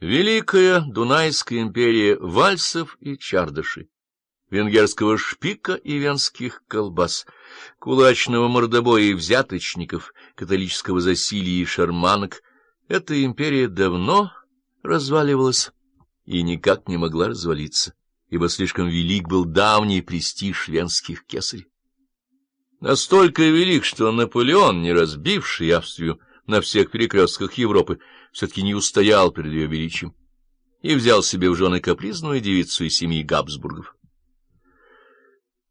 Великая Дунайская империя вальсов и чардышей, венгерского шпика и венских колбас, кулачного мордобоя и взяточников, католического засилия и шарманок, эта империя давно разваливалась и никак не могла развалиться, ибо слишком велик был давний престиж венских кесарей. Настолько велик, что Наполеон, не разбивший Австрию на всех перекрестках Европы, все-таки не устоял перед ее величием и взял себе в жены капризную девицу из семьи Габсбургов.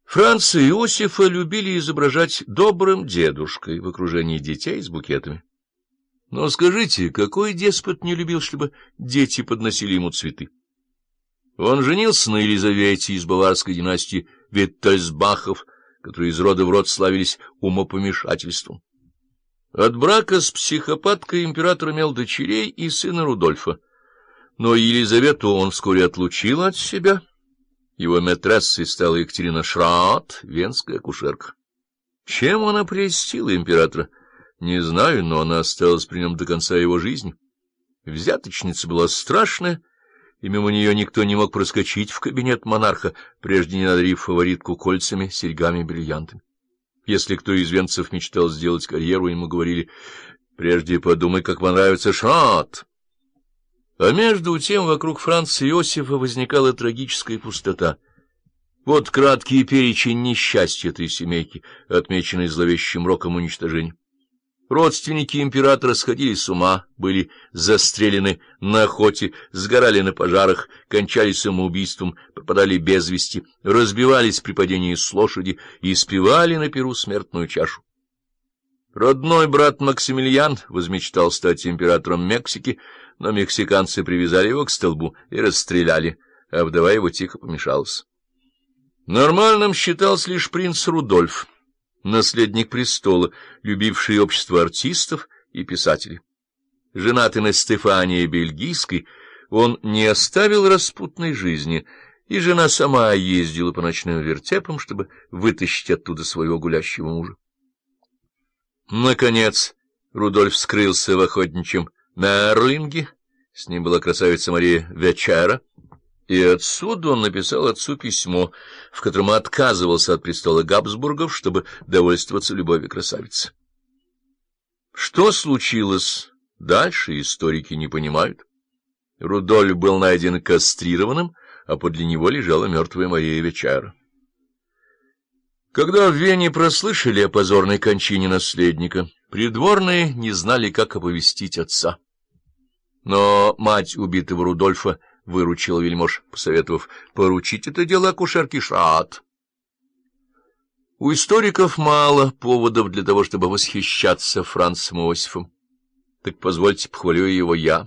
Франца Иосифа любили изображать добрым дедушкой в окружении детей с букетами. Но скажите, какой деспот не любил, чтобы дети подносили ему цветы? Он женился на Елизавете из баварской династии Виттельсбахов, которые из рода в род славились умопомешательством. От брака с психопаткой император имел дочерей и сына Рудольфа, но Елизавету он вскоре отлучил от себя. Его матрессой стала Екатерина Шраат, венская акушерка. Чем она прельстила императора? Не знаю, но она осталась при нем до конца его жизни. Взяточница была страшная, и мимо нее никто не мог проскочить в кабинет монарха, прежде не надарив фаворитку кольцами, серьгами бриллиантами. Если кто из венцев мечтал сделать карьеру, ему говорили, прежде подумай, как понравится шат. А между тем вокруг Франца Иосифа возникала трагическая пустота. Вот краткий перечень несчастья этой семейки, отмеченный зловещим роком уничтожения. Родственники императора сходили с ума, были застрелены на охоте, сгорали на пожарах, кончались самоубийством, пропадали без вести, разбивались при падении с лошади и спевали на перу смертную чашу. Родной брат Максимилиан возмечтал стать императором Мексики, но мексиканцы привязали его к столбу и расстреляли, а вдова его тихо помешалась. Нормальным считался лишь принц Рудольф наследник престола, любивший общество артистов и писателей. Женатый на Стефании Бельгийской, он не оставил распутной жизни, и жена сама ездила по ночным вертепам, чтобы вытащить оттуда своего гулящего мужа. Наконец Рудольф скрылся в охотничьем Мерлинге, с ним была красавица Мария Вечера, и отсюда он написал отцу письмо, в котором отказывался от престола Габсбургов, чтобы довольствоваться любовью красавицы. Что случилось дальше, историки не понимают. Рудольф был найден кастрированным, а подле него лежала мертвая Мария Вечера. Когда в Вене прослышали о позорной кончине наследника, придворные не знали, как оповестить отца. Но мать убитого Рудольфа выручил вельмож, посоветовав поручить это дело акушерке Шаат. У историков мало поводов для того, чтобы восхищаться Францем Иосифом. Так позвольте похвалю его я.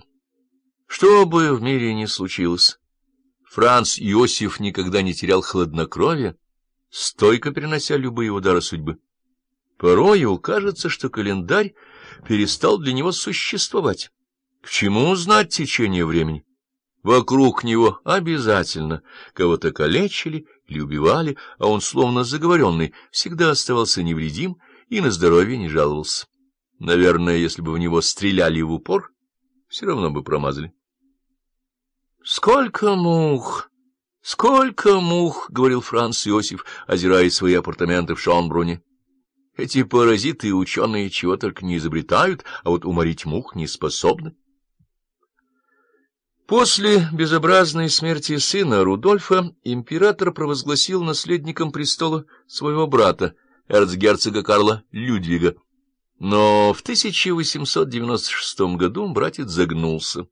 Что бы в мире ни случилось, Франц Иосиф никогда не терял хладнокровия, стойко перенося любые удары судьбы. Порою кажется, что календарь перестал для него существовать. К чему узнать течение времени? Вокруг него обязательно кого-то калечили или убивали, а он, словно заговоренный, всегда оставался невредим и на здоровье не жаловался. Наверное, если бы в него стреляли в упор, все равно бы промазали. — Сколько мух! Сколько мух! — говорил Франц Иосиф, озирая свои апартаменты в Шонбруне. Эти паразиты и ученые чего только не изобретают, а вот уморить мух не способны. После безобразной смерти сына Рудольфа император провозгласил наследником престола своего брата, эрцгерцога Карла Людвига. Но в 1896 году братец загнулся.